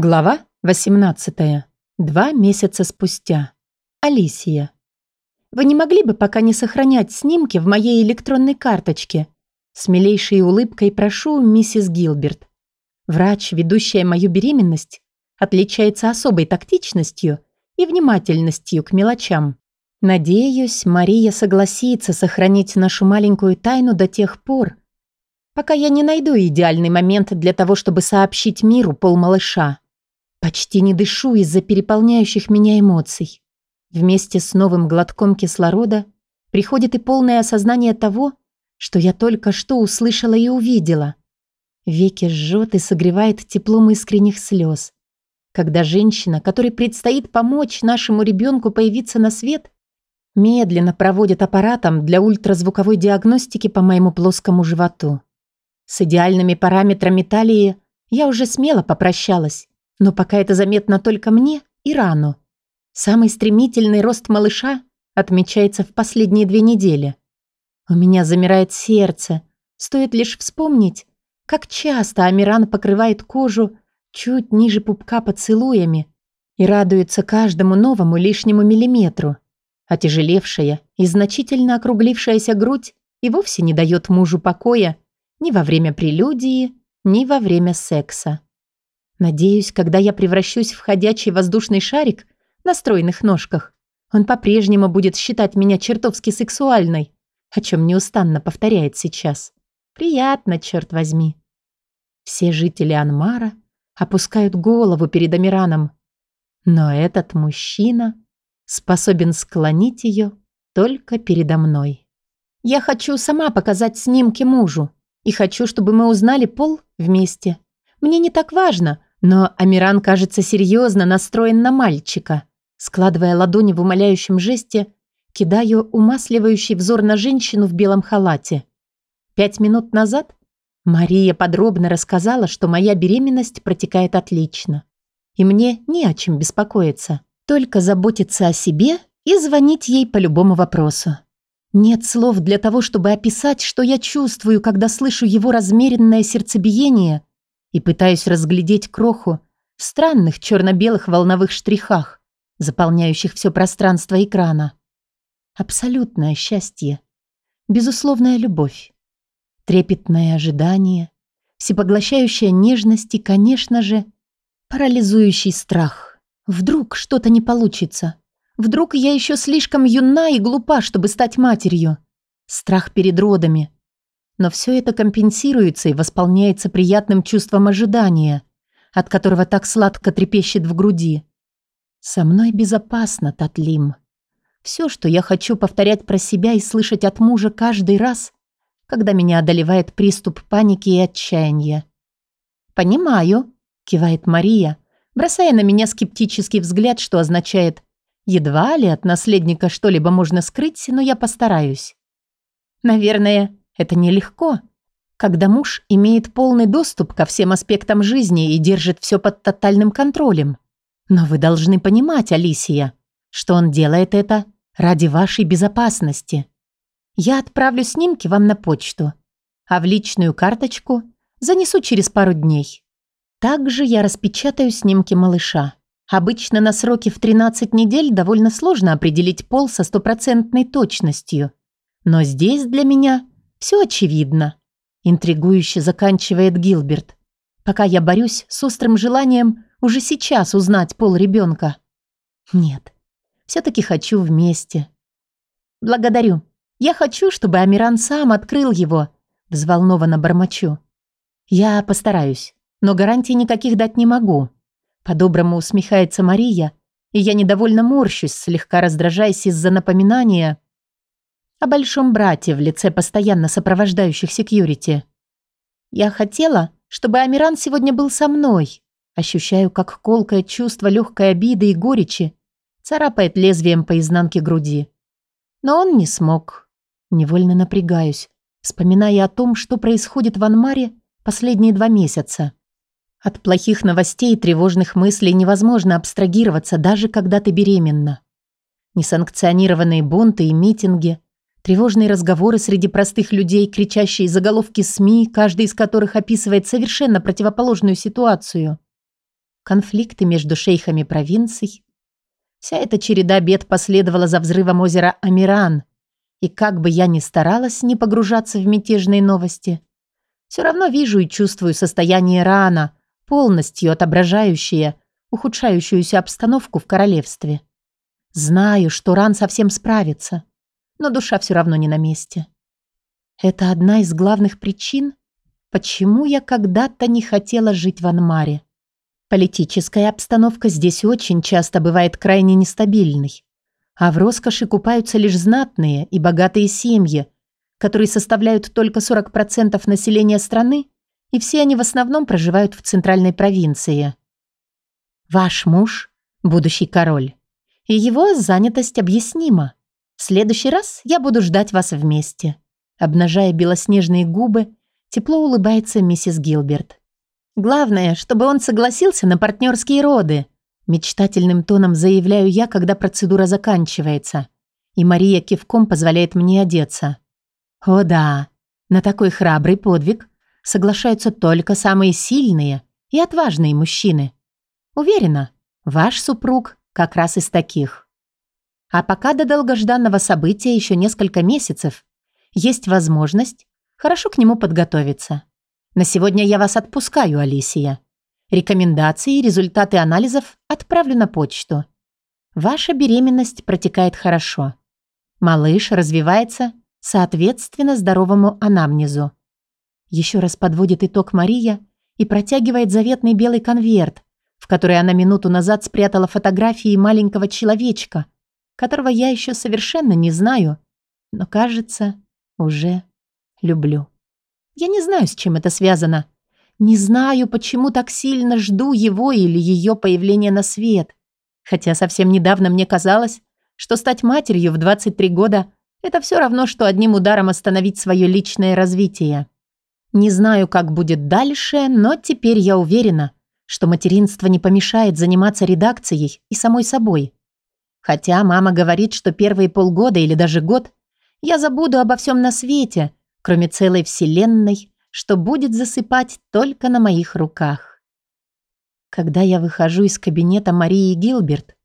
Глава 18. Два месяца спустя. Алисия. Вы не могли бы пока не сохранять снимки в моей электронной карточке? С милейшей улыбкой прошу миссис Гилберт. Врач, ведущая мою беременность, отличается особой тактичностью и внимательностью к мелочам. Надеюсь, Мария согласится сохранить нашу маленькую тайну до тех пор, пока я не найду идеальный момент для того, чтобы сообщить миру пол малыша. Почти не дышу из-за переполняющих меня эмоций. Вместе с новым глотком кислорода приходит и полное осознание того, что я только что услышала и увидела. Веки жжет и согревает теплом искренних слез. Когда женщина, которой предстоит помочь нашему ребенку появиться на свет, медленно проводит аппаратом для ультразвуковой диагностики по моему плоскому животу. С идеальными параметрами талии я уже смело попрощалась. Но пока это заметно только мне и рану. Самый стремительный рост малыша отмечается в последние две недели. У меня замирает сердце. Стоит лишь вспомнить, как часто Амиран покрывает кожу чуть ниже пупка поцелуями и радуется каждому новому лишнему миллиметру. Отяжелевшая и значительно округлившаяся грудь и вовсе не дает мужу покоя ни во время прелюдии, ни во время секса. Надеюсь, когда я превращусь в ходячий воздушный шарик на стройных ножках, он по-прежнему будет считать меня чертовски сексуальной, о чем неустанно повторяет сейчас. Приятно, черт возьми. Все жители Анмара опускают голову перед Амираном, но этот мужчина способен склонить ее только передо мной. Я хочу сама показать снимки мужу и хочу, чтобы мы узнали пол вместе. Мне не так важно, но Амиран, кажется, серьезно настроен на мальчика. Складывая ладони в умоляющем жесте, кидаю умасливающий взор на женщину в белом халате. Пять минут назад Мария подробно рассказала, что моя беременность протекает отлично. И мне не о чем беспокоиться. Только заботиться о себе и звонить ей по любому вопросу. Нет слов для того, чтобы описать, что я чувствую, когда слышу его размеренное сердцебиение и пытаюсь разглядеть кроху в странных черно-белых волновых штрихах, заполняющих все пространство экрана. Абсолютное счастье, безусловная любовь, трепетное ожидание, всепоглощающая нежность и, конечно же, парализующий страх. Вдруг что-то не получится. Вдруг я еще слишком юна и глупа, чтобы стать матерью. Страх перед родами, но все это компенсируется и восполняется приятным чувством ожидания, от которого так сладко трепещет в груди. «Со мной безопасно, Татлим». Все, что я хочу повторять про себя и слышать от мужа каждый раз, когда меня одолевает приступ паники и отчаяния. «Понимаю», — кивает Мария, бросая на меня скептический взгляд, что означает «едва ли от наследника что-либо можно скрыть, но я постараюсь». «Наверное, это нелегко, когда муж имеет полный доступ ко всем аспектам жизни и держит все под тотальным контролем. Но вы должны понимать, Алисия, что он делает это ради вашей безопасности. Я отправлю снимки вам на почту, а в личную карточку занесу через пару дней. Также я распечатаю снимки малыша. Обычно на сроки в 13 недель довольно сложно определить пол со стопроцентной точностью. Но здесь для меня все очевидно. Интригующе заканчивает Гилберт. Пока я борюсь с острым желанием уже сейчас узнать пол ребенка. Нет, все-таки хочу вместе. Благодарю. Я хочу, чтобы Амиран сам открыл его. Взволнованно бормочу. Я постараюсь, но гарантий никаких дать не могу. По-доброму усмехается Мария, и я недовольно морщусь, слегка раздражаясь из-за напоминания о большом брате в лице постоянно сопровождающих секьюрити. Я хотела, чтобы Амиран сегодня был со мной. Ощущаю, как колкое чувство легкой обиды и горечи царапает лезвием по изнанке груди. Но он не смог. Невольно напрягаюсь, вспоминая о том, что происходит в Анмаре последние два месяца. От плохих новостей и тревожных мыслей невозможно абстрагироваться, даже когда ты беременна. Несанкционированные бунты и митинги – Тревожные разговоры среди простых людей, кричащие заголовки СМИ, каждый из которых описывает совершенно противоположную ситуацию. конфликты между шейхами провинций. Вся эта череда бед последовала за взрывом озера Амиран, и как бы я ни старалась не погружаться в мятежные новости, все равно вижу и чувствую состояние рана, полностью отображающее ухудшающуюся обстановку в королевстве. Знаю, что ран совсем справится, но душа все равно не на месте. Это одна из главных причин, почему я когда-то не хотела жить в Анмаре. Политическая обстановка здесь очень часто бывает крайне нестабильной, а в роскоши купаются лишь знатные и богатые семьи, которые составляют только 40% населения страны, и все они в основном проживают в центральной провинции. Ваш муж – будущий король, и его занятость объяснима. В следующий раз я буду ждать вас вместе. Обнажая белоснежные губы, тепло улыбается миссис Гилберт. Главное, чтобы он согласился на партнерские роды. Мечтательным тоном заявляю я, когда процедура заканчивается, и Мария кивком позволяет мне одеться. О да, на такой храбрый подвиг соглашаются только самые сильные и отважные мужчины. Уверена, ваш супруг как раз из таких. А пока до долгожданного события еще несколько месяцев, есть возможность хорошо к нему подготовиться. На сегодня я вас отпускаю, Алисия. Рекомендации и результаты анализов отправлю на почту. Ваша беременность протекает хорошо. Малыш развивается соответственно здоровому анамнезу. Еще раз подводит итог Мария и протягивает заветный белый конверт, в который она минуту назад спрятала фотографии маленького человечка, которого я еще совершенно не знаю, но, кажется, уже люблю. Я не знаю, с чем это связано. Не знаю, почему так сильно жду его или ее появления на свет. Хотя совсем недавно мне казалось, что стать матерью в 23 года – это все равно, что одним ударом остановить свое личное развитие. Не знаю, как будет дальше, но теперь я уверена, что материнство не помешает заниматься редакцией и самой собой. Хотя мама говорит, что первые полгода или даже год я забуду обо всем на свете, кроме целой вселенной, что будет засыпать только на моих руках. Когда я выхожу из кабинета Марии Гилберт,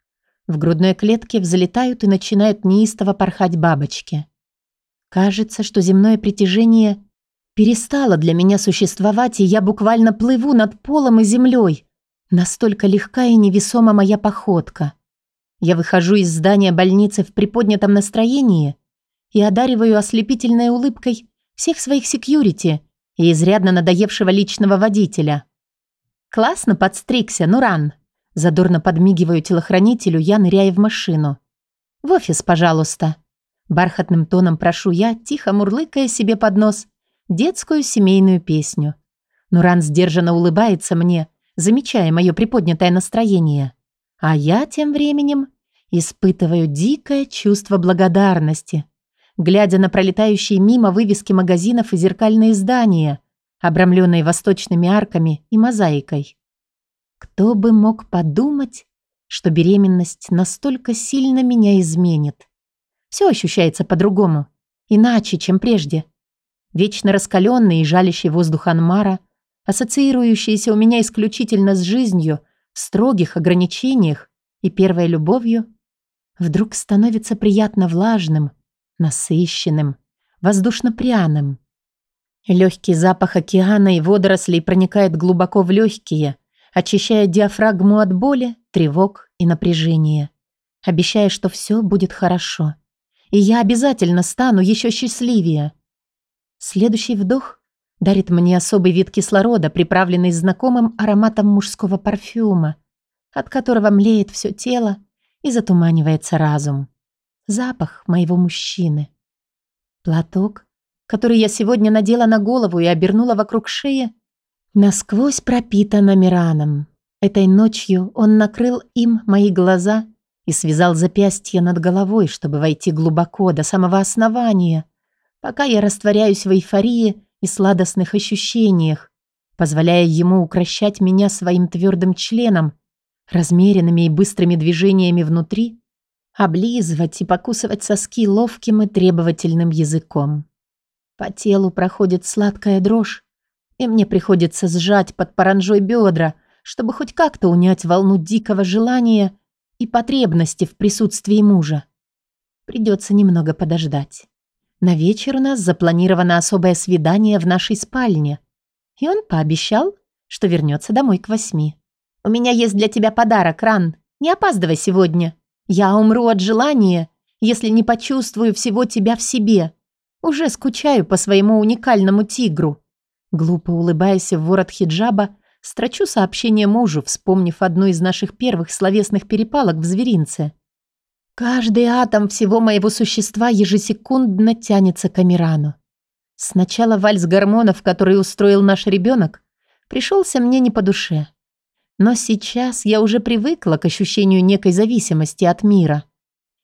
в грудной клетке взлетают и начинают неистово порхать бабочки. Кажется, что земное притяжение перестало для меня существовать, и я буквально плыву над полом и землей. Настолько легка и невесома моя походка. Я выхожу из здания больницы в приподнятом настроении и одариваю ослепительной улыбкой всех своих секьюрити и изрядно надоевшего личного водителя. «Классно подстригся, Нуран!» Задорно подмигиваю телохранителю, я ныряя в машину. «В офис, пожалуйста». Бархатным тоном прошу я, тихо мурлыкая себе под нос, детскую семейную песню. Нуран сдержанно улыбается мне, замечая мое приподнятое настроение. А я тем временем испытываю дикое чувство благодарности, глядя на пролетающие мимо вывески магазинов и зеркальные здания, обрамленные восточными арками и мозаикой. Кто бы мог подумать, что беременность настолько сильно меня изменит. Все ощущается по-другому, иначе, чем прежде. Вечно раскаленный и жалящий воздух Анмара, ассоциирующийся у меня исключительно с жизнью, строгих ограничениях и первой любовью, вдруг становится приятно влажным, насыщенным, воздушно-пряным. Легкий запах океана и водорослей проникает глубоко в легкие, очищая диафрагму от боли, тревог и напряжения, обещая, что все будет хорошо. И я обязательно стану еще счастливее. Следующий вдох дарит мне особый вид кислорода, приправленный знакомым ароматом мужского парфюма, от которого млеет все тело и затуманивается разум. Запах моего мужчины. Платок, который я сегодня надела на голову и обернула вокруг шеи, Насквозь пропитан Амираном. Этой ночью он накрыл им мои глаза и связал запястье над головой, чтобы войти глубоко до самого основания, пока я растворяюсь в эйфории и сладостных ощущениях, позволяя ему укращать меня своим твердым членом, размеренными и быстрыми движениями внутри, облизывать и покусывать соски ловким и требовательным языком. По телу проходит сладкая дрожь, и мне приходится сжать под паранжой бедра, чтобы хоть как-то унять волну дикого желания и потребности в присутствии мужа. Придется немного подождать. На вечер у нас запланировано особое свидание в нашей спальне. И он пообещал, что вернется домой к восьми. «У меня есть для тебя подарок, Ран. Не опаздывай сегодня. Я умру от желания, если не почувствую всего тебя в себе. Уже скучаю по своему уникальному тигру». Глупо улыбаясь в ворот хиджаба, строчу сообщение мужу, вспомнив одну из наших первых словесных перепалок в зверинце. Каждый атом всего моего существа ежесекундно тянется к Амирану. Сначала вальс гормонов, который устроил наш ребенок, пришелся мне не по душе. Но сейчас я уже привыкла к ощущению некой зависимости от мира.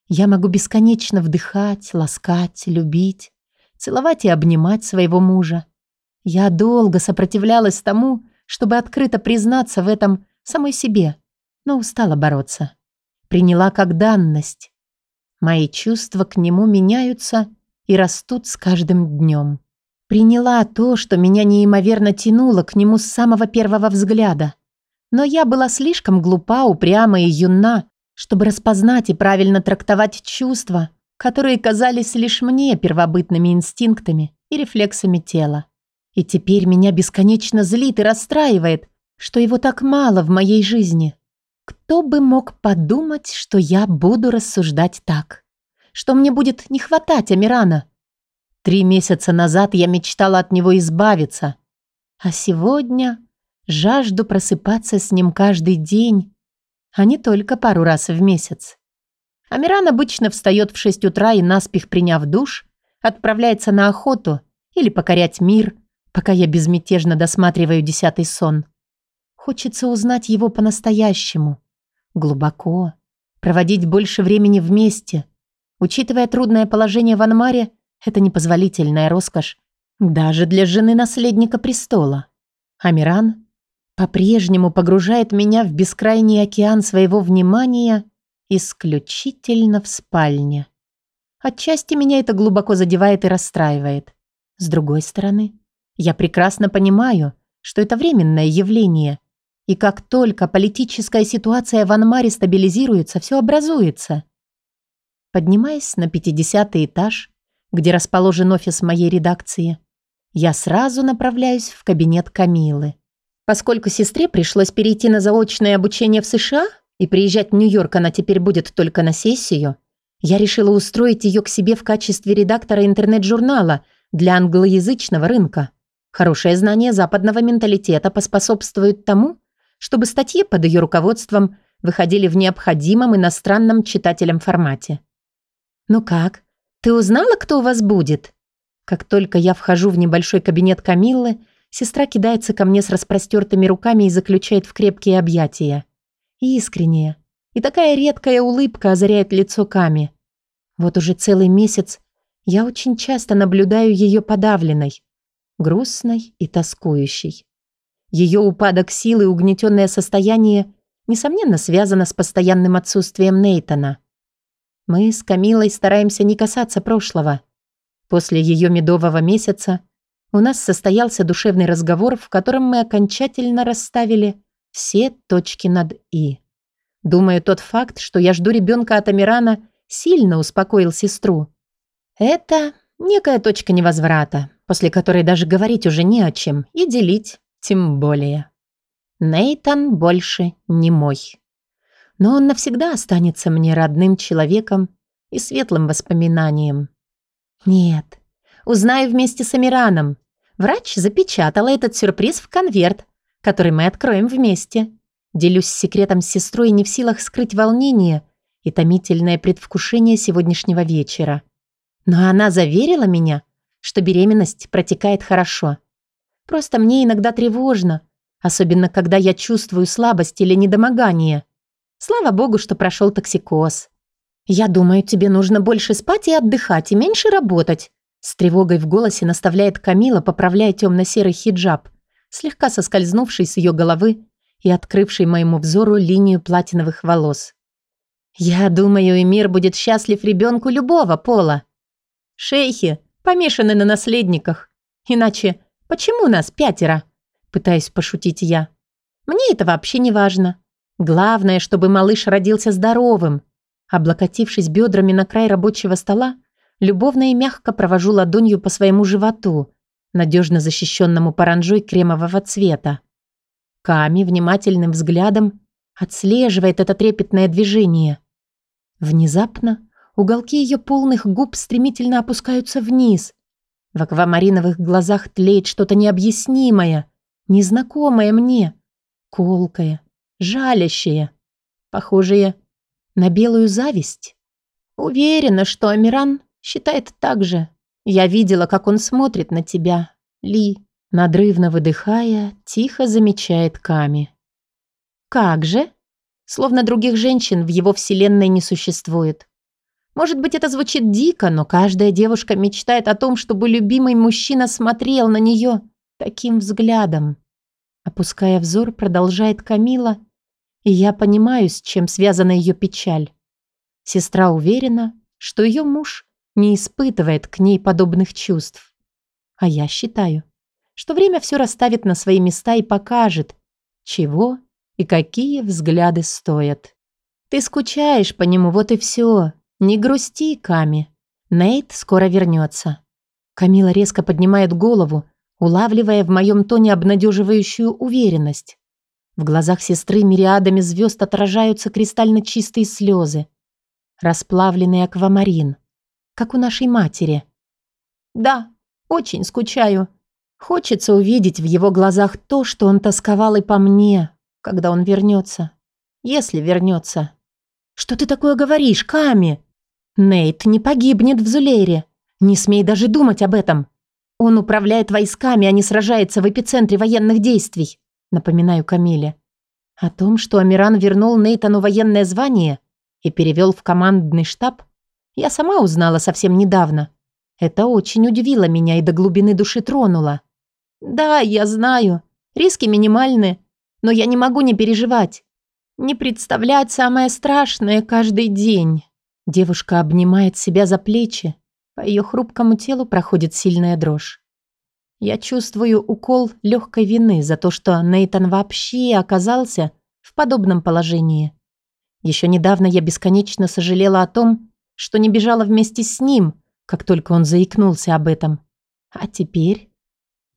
Я могу бесконечно вдыхать, ласкать, любить, целовать и обнимать своего мужа. Я долго сопротивлялась тому, чтобы открыто признаться в этом самой себе, но устала бороться приняла как данность. Мои чувства к нему меняются и растут с каждым днем. Приняла то, что меня неимоверно тянуло к нему с самого первого взгляда. Но я была слишком глупа, упряма и юна, чтобы распознать и правильно трактовать чувства, которые казались лишь мне первобытными инстинктами и рефлексами тела. И теперь меня бесконечно злит и расстраивает, что его так мало в моей жизни. Кто бы мог подумать, что я буду рассуждать так? Что мне будет не хватать Амирана? Три месяца назад я мечтала от него избавиться. А сегодня жажду просыпаться с ним каждый день, а не только пару раз в месяц. Амиран обычно встает в 6 утра и, наспех приняв душ, отправляется на охоту или покорять мир, пока я безмятежно досматриваю десятый сон. Хочется узнать его по-настоящему. Глубоко. Проводить больше времени вместе. Учитывая трудное положение в Анмаре, это непозволительная роскошь даже для жены наследника престола. Амиран по-прежнему погружает меня в бескрайний океан своего внимания исключительно в спальне. Отчасти меня это глубоко задевает и расстраивает. С другой стороны, я прекрасно понимаю, что это временное явление – и как только политическая ситуация в Анмаре стабилизируется, все образуется. Поднимаясь на 50 этаж, где расположен офис моей редакции, я сразу направляюсь в кабинет Камилы. Поскольку сестре пришлось перейти на заочное обучение в США, и приезжать в Нью-Йорк она теперь будет только на сессию, я решила устроить ее к себе в качестве редактора интернет-журнала для англоязычного рынка. Хорошее знание западного менталитета поспособствует тому, чтобы статьи под ее руководством выходили в необходимом иностранном читателям формате. «Ну как? Ты узнала, кто у вас будет?» Как только я вхожу в небольшой кабинет Камиллы, сестра кидается ко мне с распростертыми руками и заключает в крепкие объятия. Искренняя. И такая редкая улыбка озаряет лицо Ками. Вот уже целый месяц я очень часто наблюдаю ее подавленной, грустной и тоскующей. Ее упадок силы и угнетенное состояние, несомненно, связано с постоянным отсутствием Нейтона. Мы с Камилой стараемся не касаться прошлого. После ее медового месяца у нас состоялся душевный разговор, в котором мы окончательно расставили все точки над «и». Думаю, тот факт, что я жду ребенка от Амирана, сильно успокоил сестру. Это некая точка невозврата, после которой даже говорить уже не о чем и делить тем более. Нейтан больше не мой. Но он навсегда останется мне родным человеком и светлым воспоминанием. Нет, узнаю вместе с Амираном. Врач запечатала этот сюрприз в конверт, который мы откроем вместе. Делюсь секретом с сестрой не в силах скрыть волнение и томительное предвкушение сегодняшнего вечера. Но она заверила меня, что беременность протекает хорошо – Просто мне иногда тревожно, особенно когда я чувствую слабость или недомогание. Слава богу, что прошел токсикоз. Я думаю, тебе нужно больше спать и отдыхать, и меньше работать. С тревогой в голосе наставляет Камила, поправляя темно-серый хиджаб, слегка соскользнувший с ее головы и открывший моему взору линию платиновых волос. Я думаю, Эмир будет счастлив ребенку любого пола. Шейхи помешаны на наследниках. Иначе Почему нас пятеро?» Пытаюсь пошутить я. Мне это вообще не важно. Главное, чтобы малыш родился здоровым. Облокотившись бедрами на край рабочего стола, любовно и мягко провожу ладонью по своему животу, надежно защищенному паранжой кремового цвета. Ками внимательным взглядом отслеживает это трепетное движение. Внезапно уголки ее полных губ стремительно опускаются вниз. В аквамариновых глазах тлеет что-то необъяснимое, незнакомое мне, колкое, жалящее, похожее на белую зависть. Уверена, что Амиран считает так же. Я видела, как он смотрит на тебя, Ли. Надрывно выдыхая, тихо замечает Ками. Как же? Словно других женщин в его вселенной не существует. Может быть, это звучит дико, но каждая девушка мечтает о том, чтобы любимый мужчина смотрел на нее таким взглядом. Опуская взор, продолжает Камила, и я понимаю, с чем связана ее печаль. Сестра уверена, что ее муж не испытывает к ней подобных чувств. А я считаю, что время все расставит на свои места и покажет, чего и какие взгляды стоят. Ты скучаешь по нему, вот и все. Не грусти, Ками. Нейт скоро вернется. Камила резко поднимает голову, улавливая в моем тоне обнадеживающую уверенность. В глазах сестры мириадами звезд отражаются кристально чистые слезы. Расплавленный аквамарин, как у нашей матери. Да, очень скучаю. Хочется увидеть в его глазах то, что он тосковал и по мне, когда он вернется. Если вернется. Что ты такое говоришь, Ками? Нейт не погибнет в Зулейре. Не смей даже думать об этом. Он управляет войсками, а не сражается в эпицентре военных действий. Напоминаю Камиле. О том, что Амиран вернул Нейтану военное звание и перевел в командный штаб, я сама узнала совсем недавно. Это очень удивило меня и до глубины души тронуло. Да, я знаю, риски минимальны, но я не могу не переживать. Не представлять самое страшное каждый день. Девушка обнимает себя за плечи. По ее хрупкому телу проходит сильная дрожь. Я чувствую укол легкой вины за то, что Нейтан вообще оказался в подобном положении. Еще недавно я бесконечно сожалела о том, что не бежала вместе с ним, как только он заикнулся об этом. А теперь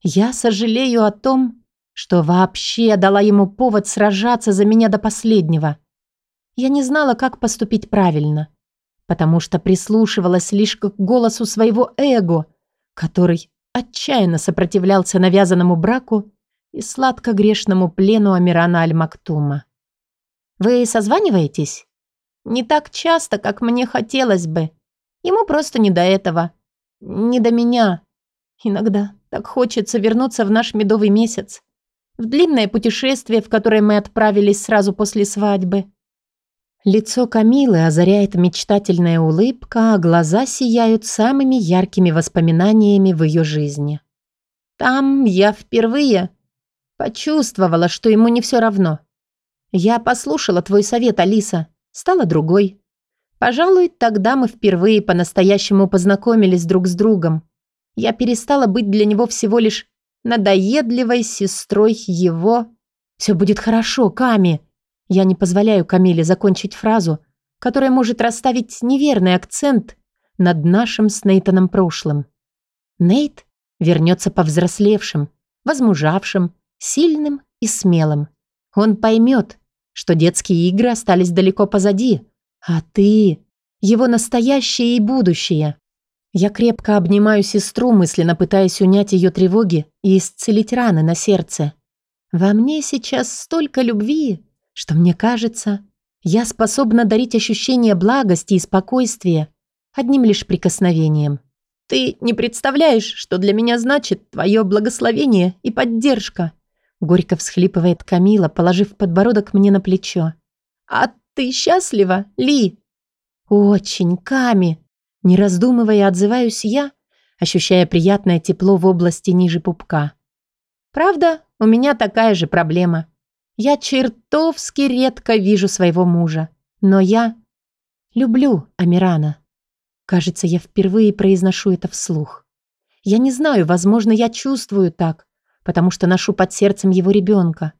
я сожалею о том, что вообще дала ему повод сражаться за меня до последнего. Я не знала, как поступить правильно, потому что прислушивалась лишь к голосу своего эго, который отчаянно сопротивлялся навязанному браку и сладко-грешному плену Амирана Аль-Мактума. «Вы созваниваетесь?» «Не так часто, как мне хотелось бы. Ему просто не до этого. Не до меня. Иногда так хочется вернуться в наш медовый месяц в длинное путешествие, в которое мы отправились сразу после свадьбы. Лицо Камилы озаряет мечтательная улыбка, а глаза сияют самыми яркими воспоминаниями в ее жизни. Там я впервые почувствовала, что ему не все равно. Я послушала твой совет, Алиса, стала другой. Пожалуй, тогда мы впервые по-настоящему познакомились друг с другом. Я перестала быть для него всего лишь надоедливой сестрой его. «Все будет хорошо, Ками!» Я не позволяю Камиле закончить фразу, которая может расставить неверный акцент над нашим с Нейтаном прошлым. Нейт вернется повзрослевшим, возмужавшим, сильным и смелым. Он поймет, что детские игры остались далеко позади, а ты — его настоящее и будущее. Я крепко обнимаю сестру, мысленно пытаясь унять ее тревоги и исцелить раны на сердце. Во мне сейчас столько любви, что мне кажется, я способна дарить ощущение благости и спокойствия одним лишь прикосновением. Ты не представляешь, что для меня значит твое благословение и поддержка. Горько всхлипывает Камила, положив подбородок мне на плечо. А ты счастлива, Ли? Очень, Ками. Не раздумывая, отзываюсь я, ощущая приятное тепло в области ниже пупка. Правда, у меня такая же проблема. Я чертовски редко вижу своего мужа, но я люблю Амирана. Кажется, я впервые произношу это вслух. Я не знаю, возможно, я чувствую так, потому что ношу под сердцем его ребенка.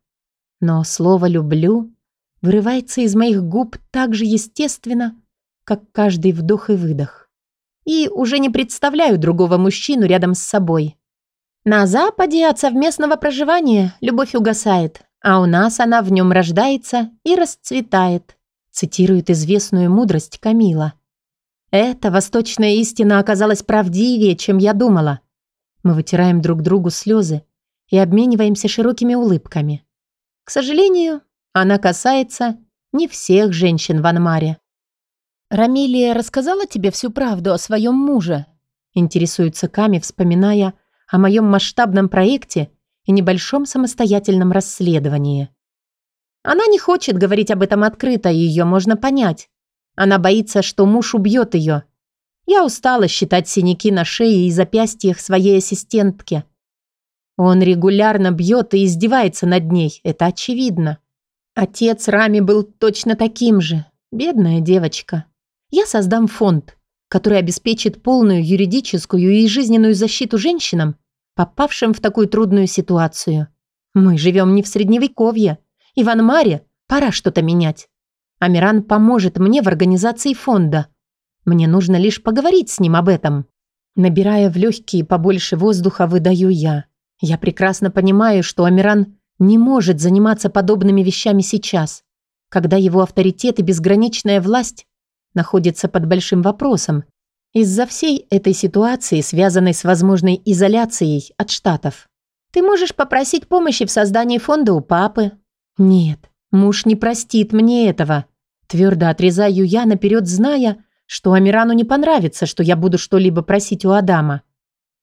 Но слово «люблю» вырывается из моих губ так же естественно, как каждый вдох и выдох. И уже не представляю другого мужчину рядом с собой. На Западе от совместного проживания любовь угасает, а у нас она в нем рождается и расцветает, цитирует известную мудрость Камила. Эта восточная истина оказалась правдивее, чем я думала. Мы вытираем друг другу слезы и обмениваемся широкими улыбками. К сожалению, она касается не всех женщин в Анмаре. «Рамилия рассказала тебе всю правду о своем муже?» Интересуется Ками, вспоминая о моем масштабном проекте и небольшом самостоятельном расследовании. Она не хочет говорить об этом открыто, ее можно понять. Она боится, что муж убьет ее. Я устала считать синяки на шее и запястьях своей ассистентки. Он регулярно бьет и издевается над ней, это очевидно. Отец Рами был точно таким же. Бедная девочка. Я создам фонд, который обеспечит полную юридическую и жизненную защиту женщинам, попавшим в такую трудную ситуацию. Мы живем не в Средневековье, и в пора что-то менять. Амиран поможет мне в организации фонда. Мне нужно лишь поговорить с ним об этом. Набирая в легкие побольше воздуха, выдаю я. Я прекрасно понимаю, что Амиран не может заниматься подобными вещами сейчас, когда его авторитет и безграничная власть находятся под большим вопросом, из-за всей этой ситуации, связанной с возможной изоляцией от Штатов. Ты можешь попросить помощи в создании фонда у папы. Нет, муж не простит мне этого. Твердо отрезаю я, наперед зная, что Амирану не понравится, что я буду что-либо просить у Адама.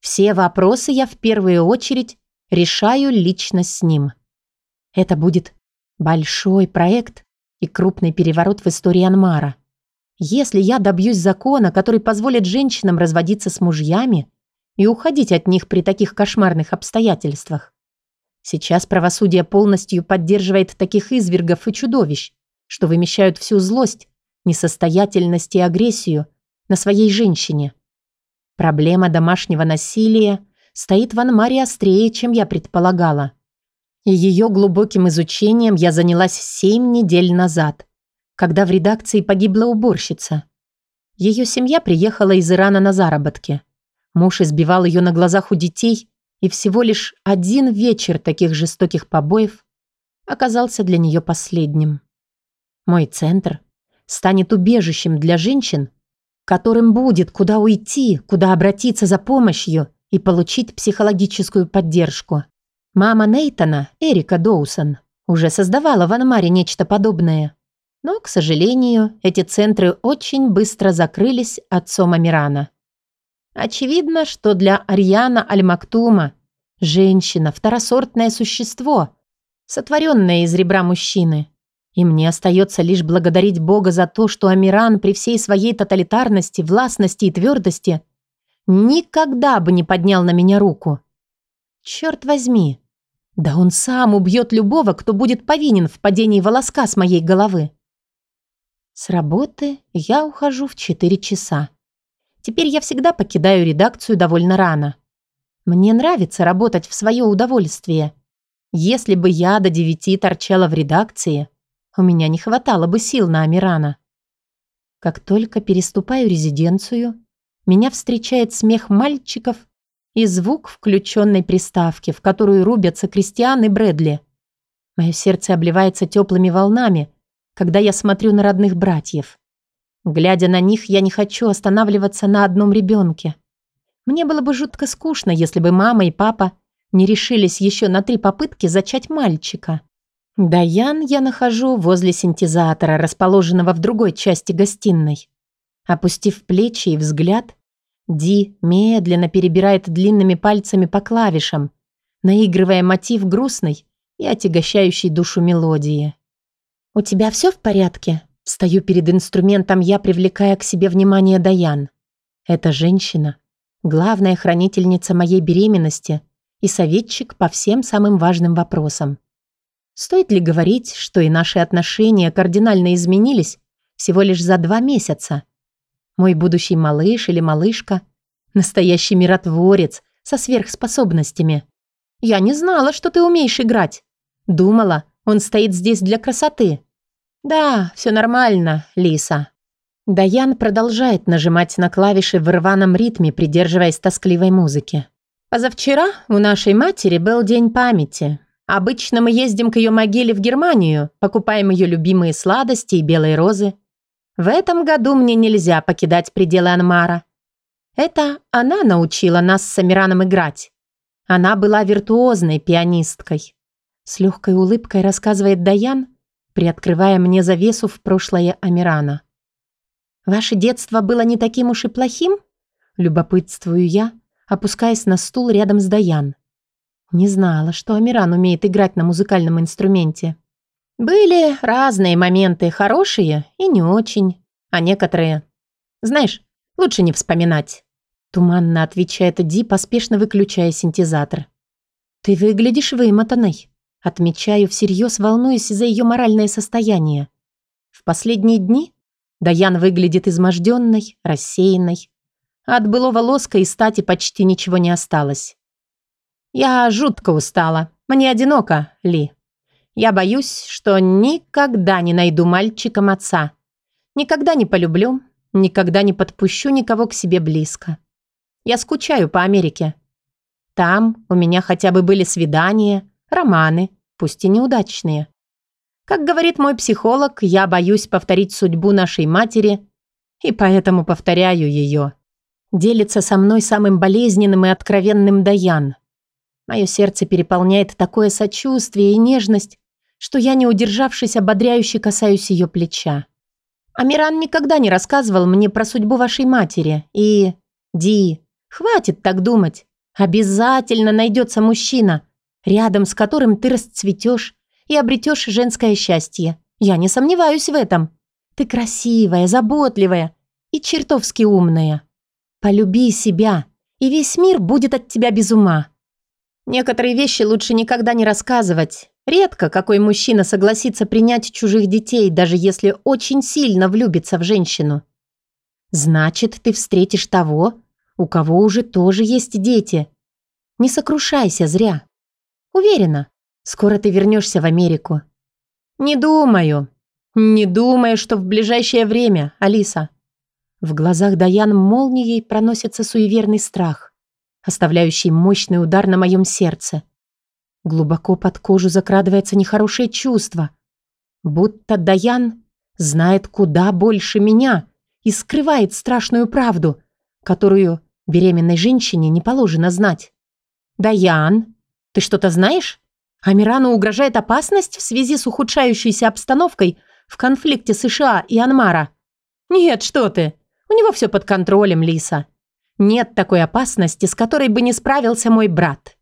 Все вопросы я в первую очередь решаю лично с ним. Это будет большой проект и крупный переворот в истории Анмара. Если я добьюсь закона, который позволит женщинам разводиться с мужьями и уходить от них при таких кошмарных обстоятельствах. Сейчас правосудие полностью поддерживает таких извергов и чудовищ, что вымещают всю злость, несостоятельность и агрессию на своей женщине. Проблема домашнего насилия стоит в Анмаре острее, чем я предполагала. И ее глубоким изучением я занялась семь недель назад – когда в редакции погибла уборщица. Ее семья приехала из Ирана на заработки. Муж избивал ее на глазах у детей, и всего лишь один вечер таких жестоких побоев оказался для нее последним. Мой центр станет убежищем для женщин, которым будет куда уйти, куда обратиться за помощью и получить психологическую поддержку. Мама Нейтона, Эрика Доусон, уже создавала в Анмаре нечто подобное. Но, к сожалению, эти центры очень быстро закрылись отцом Амирана. Очевидно, что для Арьяна Аль-Мактума женщина – второсортное существо, сотворенное из ребра мужчины. И мне остается лишь благодарить Бога за то, что Амиран при всей своей тоталитарности, властности и твердости никогда бы не поднял на меня руку. Черт возьми, да он сам убьет любого, кто будет повинен в падении волоска с моей головы. С работы я ухожу в 4 часа. Теперь я всегда покидаю редакцию довольно рано. Мне нравится работать в свое удовольствие. Если бы я до девяти торчала в редакции, у меня не хватало бы сил на Амирана. Как только переступаю резиденцию, меня встречает смех мальчиков и звук включенной приставки, в которую рубятся Кристиан и Брэдли. Мое сердце обливается теплыми волнами – когда я смотрю на родных братьев. Глядя на них, я не хочу останавливаться на одном ребенке. Мне было бы жутко скучно, если бы мама и папа не решились еще на три попытки зачать мальчика. Даян я нахожу возле синтезатора, расположенного в другой части гостиной. Опустив плечи и взгляд, Ди медленно перебирает длинными пальцами по клавишам, наигрывая мотив грустной и отягощающей душу мелодии. «У тебя все в порядке?» Стою перед инструментом я, привлекая к себе внимание Даян. Эта женщина – главная хранительница моей беременности и советчик по всем самым важным вопросам. Стоит ли говорить, что и наши отношения кардинально изменились всего лишь за два месяца? Мой будущий малыш или малышка – настоящий миротворец со сверхспособностями. Я не знала, что ты умеешь играть. Думала, Он стоит здесь для красоты. Да, все нормально, Лиса. Даян продолжает нажимать на клавиши в рваном ритме, придерживаясь тоскливой музыки. Позавчера у нашей матери был день памяти. Обычно мы ездим к ее могиле в Германию, покупаем ее любимые сладости и белые розы. В этом году мне нельзя покидать пределы Анмара. Это она научила нас с Амираном играть. Она была виртуозной пианисткой. С легкой улыбкой рассказывает Даян, приоткрывая мне завесу в прошлое Амирана. «Ваше детство было не таким уж и плохим?» Любопытствую я, опускаясь на стул рядом с Даян. Не знала, что Амиран умеет играть на музыкальном инструменте. Были разные моменты, хорошие и не очень, а некоторые... Знаешь, лучше не вспоминать. Туманно отвечает Ди, поспешно выключая синтезатор. «Ты выглядишь вымотанной», отмечаю всерьез, волнуюсь за ее моральное состояние. В последние дни Даян выглядит изможденной, рассеянной. От былого лоска и стати почти ничего не осталось. «Я жутко устала. Мне одиноко, Ли. Я боюсь, что никогда не найду мальчиком отца. Никогда не полюблю, никогда не подпущу никого к себе близко. Я скучаю по Америке. Там у меня хотя бы были свидания, романы, пусть и неудачные. Как говорит мой психолог, я боюсь повторить судьбу нашей матери, и поэтому повторяю ее. Делится со мной самым болезненным и откровенным Даян. Мое сердце переполняет такое сочувствие и нежность, что я, не удержавшись, ободряюще касаюсь ее плеча. Амиран никогда не рассказывал мне про судьбу вашей матери. И... Ди, хватит так думать. Обязательно найдется мужчина, рядом с которым ты расцветешь и обретешь женское счастье. Я не сомневаюсь в этом. Ты красивая, заботливая и чертовски умная. Полюби себя, и весь мир будет от тебя без ума. Некоторые вещи лучше никогда не рассказывать. Редко какой мужчина согласится принять чужих детей, даже если очень сильно влюбится в женщину. Значит, ты встретишь того, у кого уже тоже есть дети. Не сокрушайся зря. Уверена, Скоро ты вернешься в Америку». «Не думаю. Не думаю, что в ближайшее время, Алиса». В глазах Даян молнией проносится суеверный страх, оставляющий мощный удар на моем сердце. Глубоко под кожу закрадывается нехорошее чувство. Будто Даян знает куда больше меня и скрывает страшную правду, которую беременной женщине не положено знать. «Даян, ты что-то знаешь?» Амирану угрожает опасность в связи с ухудшающейся обстановкой в конфликте США и Анмара. Нет, что ты. У него все под контролем, Лиса. Нет такой опасности, с которой бы не справился мой брат.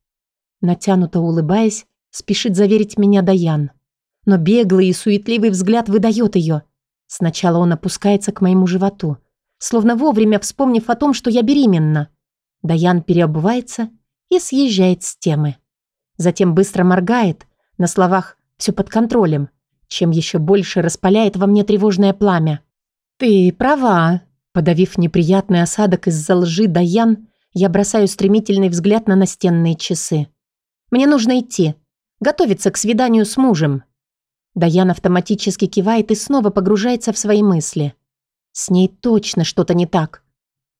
Натянуто улыбаясь, спешит заверить меня Даян. Но беглый и суетливый взгляд выдает ее. Сначала он опускается к моему животу, словно вовремя вспомнив о том, что я беременна. Даян переобувается и съезжает с темы. Затем быстро моргает, на словах «все под контролем», чем еще больше распаляет во мне тревожное пламя. «Ты права», подавив неприятный осадок из-за лжи Даян, я бросаю стремительный взгляд на настенные часы. «Мне нужно идти, готовиться к свиданию с мужем». Даян автоматически кивает и снова погружается в свои мысли. С ней точно что-то не так.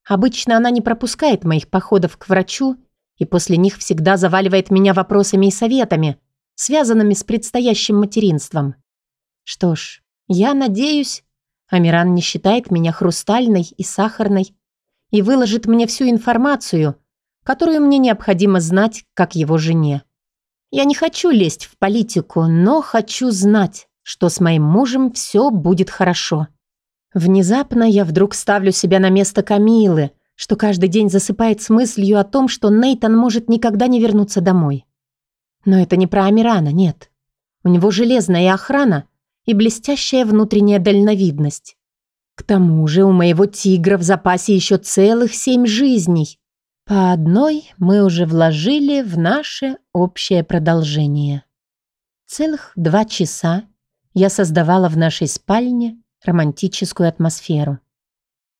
Обычно она не пропускает моих походов к врачу и после них всегда заваливает меня вопросами и советами, связанными с предстоящим материнством. Что ж, я надеюсь, Амиран не считает меня хрустальной и сахарной и выложит мне всю информацию, которую мне необходимо знать, как его жене. Я не хочу лезть в политику, но хочу знать, что с моим мужем все будет хорошо. Внезапно я вдруг ставлю себя на место Камилы, что каждый день засыпает с мыслью о том, что Нейтан может никогда не вернуться домой. Но это не про Амирана, нет. У него железная охрана и блестящая внутренняя дальновидность. К тому же у моего тигра в запасе еще целых семь жизней. По одной мы уже вложили в наше общее продолжение. Целых два часа я создавала в нашей спальне романтическую атмосферу.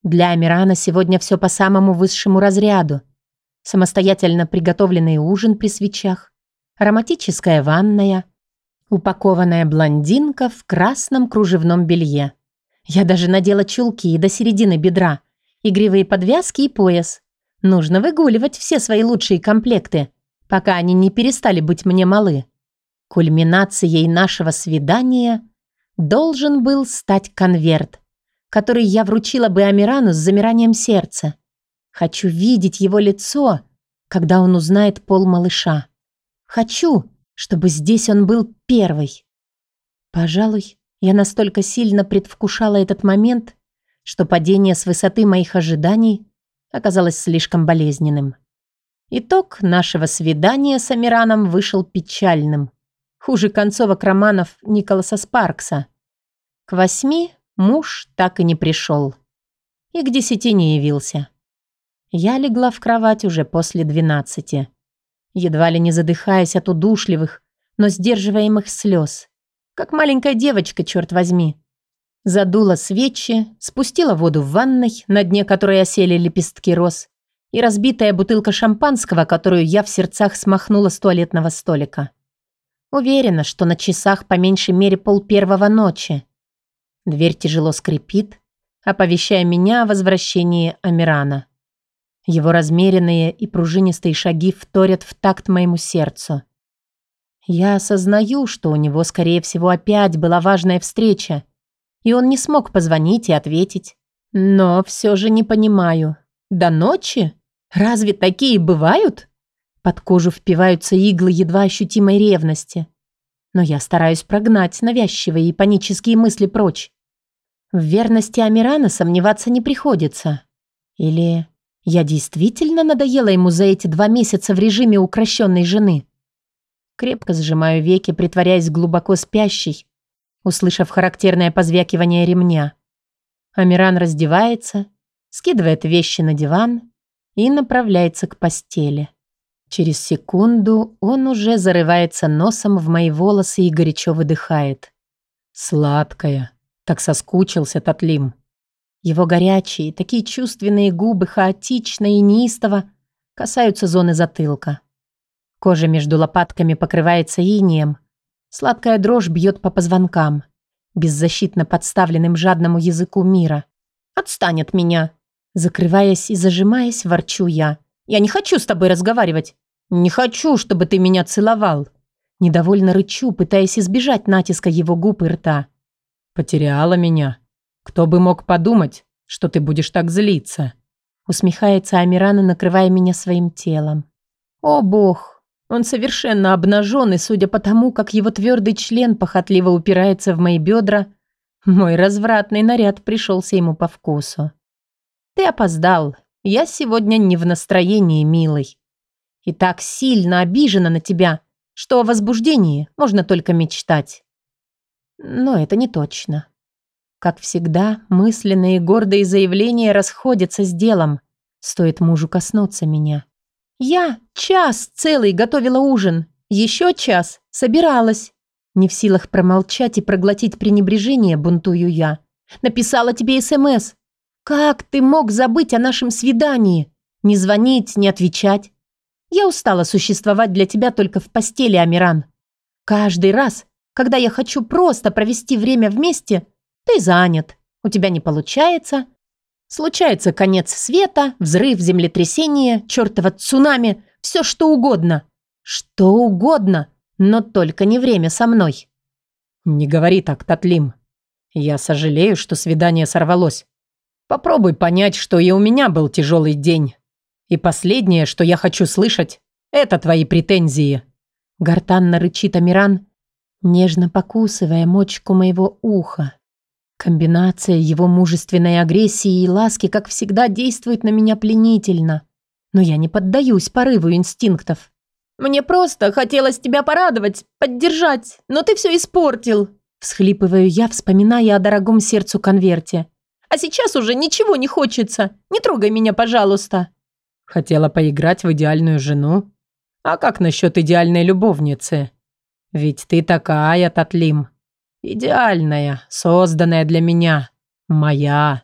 Для Амирана сегодня все по самому высшему разряду. Самостоятельно приготовленный ужин при свечах, ароматическая ванная, Упакованная блондинка в красном кружевном белье. Я даже надела чулки до середины бедра, игривые подвязки и пояс. Нужно выгуливать все свои лучшие комплекты, пока они не перестали быть мне малы. Кульминацией нашего свидания должен был стать конверт, который я вручила бы Амирану с замиранием сердца. Хочу видеть его лицо, когда он узнает пол малыша. Хочу, чтобы здесь он был первый. Пожалуй, я настолько сильно предвкушала этот момент, что падение с высоты моих ожиданий оказалось слишком болезненным. Итог нашего свидания с Амираном вышел печальным. Хуже концовок романов Николаса Спаркса. К восьми муж так и не пришел. И к десяти не явился. Я легла в кровать уже после двенадцати едва ли не задыхаясь от удушливых, но сдерживаемых слез. Как маленькая девочка, черт возьми. Задула свечи, спустила воду в ванной, на дне которой осели лепестки роз, и разбитая бутылка шампанского, которую я в сердцах смахнула с туалетного столика. Уверена, что на часах по меньшей мере пол первого ночи. Дверь тяжело скрипит, оповещая меня о возвращении Амирана. Его размеренные и пружинистые шаги вторят в такт моему сердцу. Я осознаю, что у него, скорее всего, опять была важная встреча, и он не смог позвонить и ответить. Но все же не понимаю. До ночи? Разве такие бывают? Под кожу впиваются иглы едва ощутимой ревности. Но я стараюсь прогнать навязчивые и панические мысли прочь. В верности Амирана сомневаться не приходится. Или я действительно надоела ему за эти два месяца в режиме укращенной жены. Крепко сжимаю веки, притворяясь глубоко спящей, услышав характерное позвякивание ремня. Амиран раздевается, скидывает вещи на диван и направляется к постели. Через секунду он уже зарывается носом в мои волосы и горячо выдыхает. «Сладкая!» Так соскучился Татлим. Его горячие, такие чувственные губы хаотично и неистово касаются зоны затылка. Кожа между лопатками покрывается инеем. Сладкая дрожь бьет по позвонкам, беззащитно подставленным жадному языку мира. «Отстань от меня!» Закрываясь и зажимаясь, ворчу я. «Я не хочу с тобой разговаривать! Не хочу, чтобы ты меня целовал!» Недовольно рычу, пытаясь избежать натиска его губ и рта. «Потеряла меня!» «Кто бы мог подумать, что ты будешь так злиться?» Усмехается Амирана, накрывая меня своим телом. «О, бог! Он совершенно обнажен, и судя по тому, как его твердый член похотливо упирается в мои бедра, мой развратный наряд пришелся ему по вкусу. Ты опоздал. Я сегодня не в настроении, милый. И так сильно обижена на тебя, что о возбуждении можно только мечтать. Но это не точно. Как всегда, мысленные и гордые заявления расходятся с делом. Стоит мужу коснуться меня. Я час целый готовила ужин. Еще час. Собиралась. Не в силах промолчать и проглотить пренебрежение, бунтую я. Написала тебе СМС. Как ты мог забыть о нашем свидании? Не звонить, не отвечать. Я устала существовать для тебя только в постели, Амиран. Каждый раз, когда я хочу просто провести время вместе – ты занят, у тебя не получается. Случается конец света, взрыв, землетрясение, чертово цунами, все что угодно. Что угодно, но только не время со мной. Не говори так, Татлим. Я сожалею, что свидание сорвалось. Попробуй понять, что и у меня был тяжелый день. И последнее, что я хочу слышать, это твои претензии. Гортанно рычит Амиран, нежно покусывая мочку моего уха. Комбинация его мужественной агрессии и ласки, как всегда, действует на меня пленительно. Но я не поддаюсь порыву инстинктов. «Мне просто хотелось тебя порадовать, поддержать, но ты все испортил», всхлипываю я, вспоминая о дорогом сердцу конверте. «А сейчас уже ничего не хочется. Не трогай меня, пожалуйста». Хотела поиграть в идеальную жену? А как насчет идеальной любовницы? Ведь ты такая, Татлим. Идеальная, созданная для меня. Моя.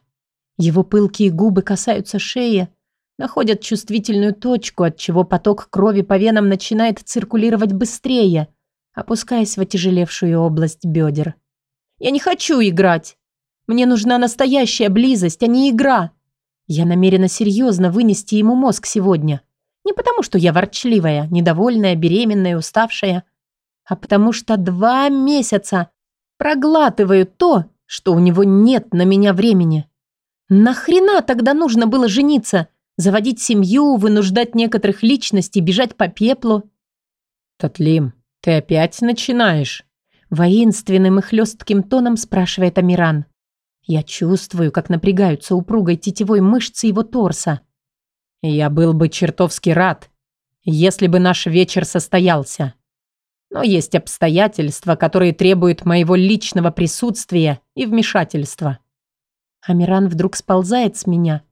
Его пылкие губы касаются шеи, находят чувствительную точку, от чего поток крови по венам начинает циркулировать быстрее, опускаясь в отяжелевшую область бедер. «Я не хочу играть! Мне нужна настоящая близость, а не игра! Я намерена серьезно вынести ему мозг сегодня. Не потому, что я ворчливая, недовольная, беременная, уставшая, а потому что два месяца проглатываю то, что у него нет на меня времени. Нахрена тогда нужно было жениться, заводить семью, вынуждать некоторых личностей бежать по пеплу? Татлим, ты опять начинаешь? Воинственным и хлестким тоном спрашивает Амиран. Я чувствую, как напрягаются упругой тетевой мышцы его торса. Я был бы чертовски рад, если бы наш вечер состоялся. Но есть обстоятельства, которые требуют моего личного присутствия и вмешательства. Амиран вдруг сползает с меня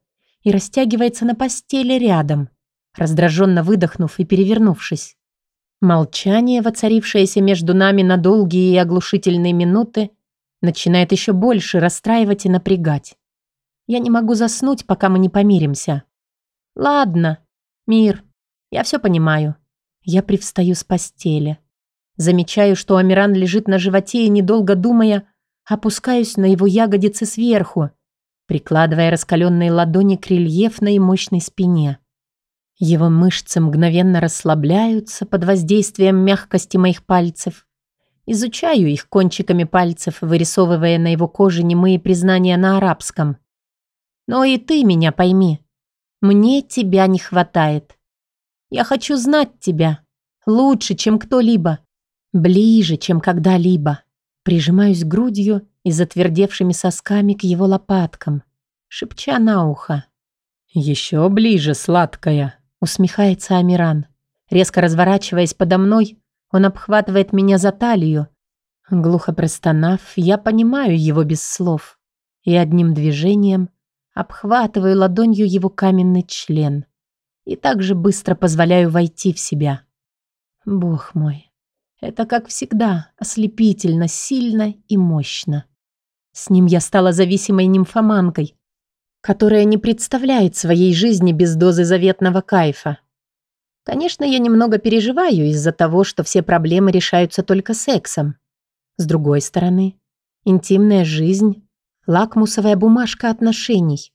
и растягивается на постели рядом, раздраженно выдохнув и перевернувшись. Молчание, воцарившееся между нами на долгие и оглушительные минуты, начинает еще больше расстраивать и напрягать. Я не могу заснуть, пока мы не помиримся. Ладно, мир, я все понимаю. Я привстаю с постели. Замечаю, что Амиран лежит на животе и, недолго думая, опускаюсь на его ягодицы сверху, прикладывая раскаленные ладони к рельефной мощной спине. Его мышцы мгновенно расслабляются под воздействием мягкости моих пальцев. Изучаю их кончиками пальцев, вырисовывая на его коже немые признания на арабском. Но и ты меня пойми. Мне тебя не хватает. Я хочу знать тебя. Лучше, чем кто-либо. Ближе, чем когда-либо. Прижимаюсь грудью и затвердевшими сосками к его лопаткам, шепча на ухо. «Еще ближе, сладкая!» Усмехается Амиран. Резко разворачиваясь подо мной, он обхватывает меня за талию. Глухо простонав, я понимаю его без слов. И одним движением обхватываю ладонью его каменный член. И также быстро позволяю войти в себя. Бог мой, это, как всегда, ослепительно, сильно и мощно. С ним я стала зависимой нимфоманкой, которая не представляет своей жизни без дозы заветного кайфа. Конечно, я немного переживаю из-за того, что все проблемы решаются только сексом. С другой стороны, интимная жизнь – лакмусовая бумажка отношений.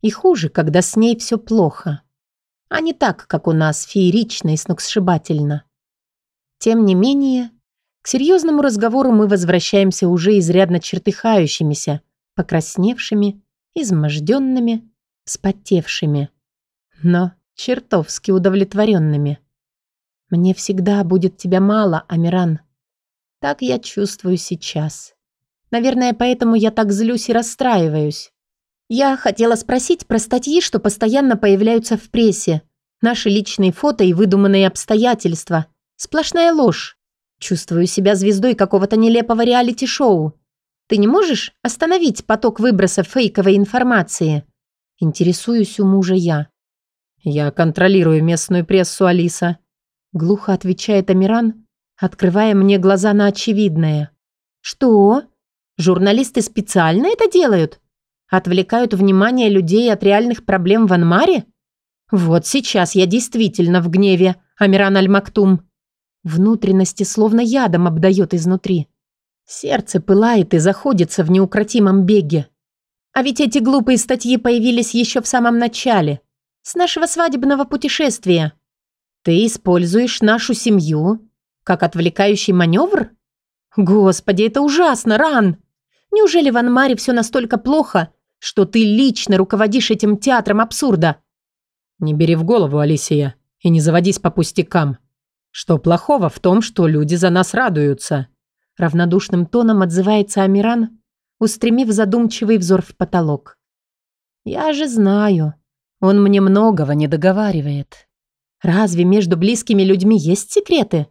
И хуже, когда с ней все плохо. А не так, как у нас, феерично и сногсшибательно. Тем не менее, к серьезному разговору мы возвращаемся уже изрядно чертыхающимися, покрасневшими изможденными, спотевшими, но чертовски удовлетворенными. Мне всегда будет тебя мало, Амиран. Так я чувствую сейчас. Наверное, поэтому я так злюсь и расстраиваюсь. Я хотела спросить про статьи, что постоянно появляются в прессе. Наши личные фото и выдуманные обстоятельства. Сплошная ложь. Чувствую себя звездой какого-то нелепого реалити-шоу. Ты не можешь остановить поток выбросов фейковой информации? Интересуюсь у мужа я. Я контролирую местную прессу, Алиса. Глухо отвечает Амиран, открывая мне глаза на очевидное. Что? Журналисты специально это делают? Отвлекают внимание людей от реальных проблем в Анмаре? Вот сейчас я действительно в гневе, Амиран Аль-Мактум. Внутренности словно ядом обдает изнутри. Сердце пылает и заходится в неукротимом беге. А ведь эти глупые статьи появились еще в самом начале, с нашего свадебного путешествия. Ты используешь нашу семью как отвлекающий маневр? Господи, это ужасно, Ран! Неужели в Анмаре все настолько плохо, что ты лично руководишь этим театром абсурда? Не бери в голову, Алисия, и не заводись по пустякам. Что плохого в том, что люди за нас радуются? Равнодушным тоном отзывается Амиран, устремив задумчивый взор в потолок. «Я же знаю, он мне многого не договаривает. Разве между близкими людьми есть секреты?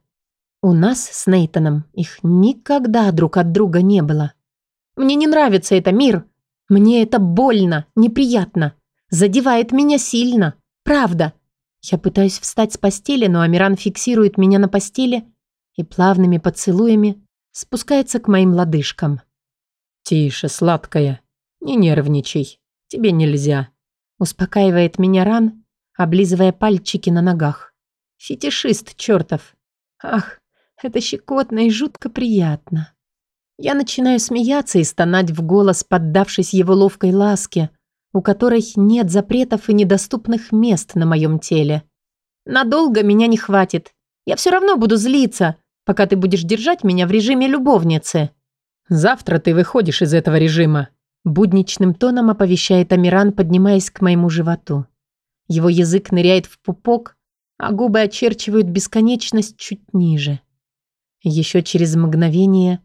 У нас с Нейтаном их никогда друг от друга не было. Мне не нравится это мир. Мне это больно, неприятно. Задевает меня сильно. Правда. Я пытаюсь встать с постели, но Амиран фиксирует меня на постели и плавными поцелуями спускается к моим лодыжкам. «Тише, сладкая, не нервничай, тебе нельзя», успокаивает меня ран, облизывая пальчики на ногах. Фетишист чертов. Ах, Это щекотно и жутко приятно. Я начинаю смеяться и стонать в голос, поддавшись его ловкой ласке, у которой нет запретов и недоступных мест на моем теле. Надолго меня не хватит. Я все равно буду злиться, пока ты будешь держать меня в режиме любовницы. Завтра ты выходишь из этого режима. Будничным тоном оповещает Амиран, поднимаясь к моему животу. Его язык ныряет в пупок, а губы очерчивают бесконечность чуть ниже. Еще через мгновение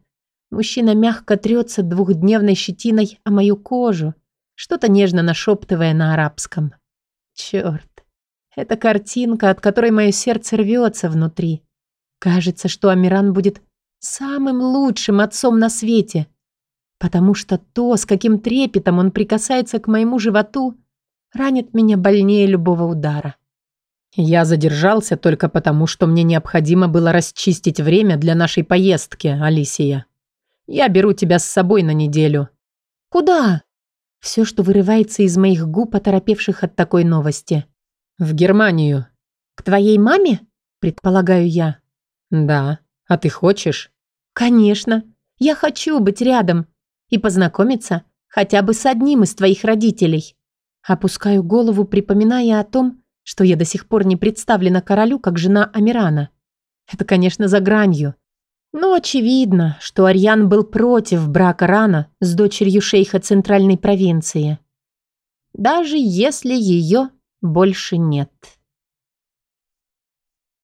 мужчина мягко трется двухдневной щетиной о мою кожу, что-то нежно нашептывая на арабском. Черт, это картинка, от которой мое сердце рвется внутри. Кажется, что Амиран будет самым лучшим отцом на свете, потому что то, с каким трепетом он прикасается к моему животу, ранит меня больнее любого удара. Я задержался только потому, что мне необходимо было расчистить время для нашей поездки, Алисия. Я беру тебя с собой на неделю. Куда? Все, что вырывается из моих губ, оторопевших от такой новости. В Германию. К твоей маме? Предполагаю я. Да. А ты хочешь? Конечно. Я хочу быть рядом и познакомиться хотя бы с одним из твоих родителей. Опускаю голову, припоминая о том, что я до сих пор не представлена королю как жена Амирана. Это, конечно, за гранью. Но очевидно, что Арьян был против брака Рана с дочерью шейха центральной провинции. Даже если ее больше нет.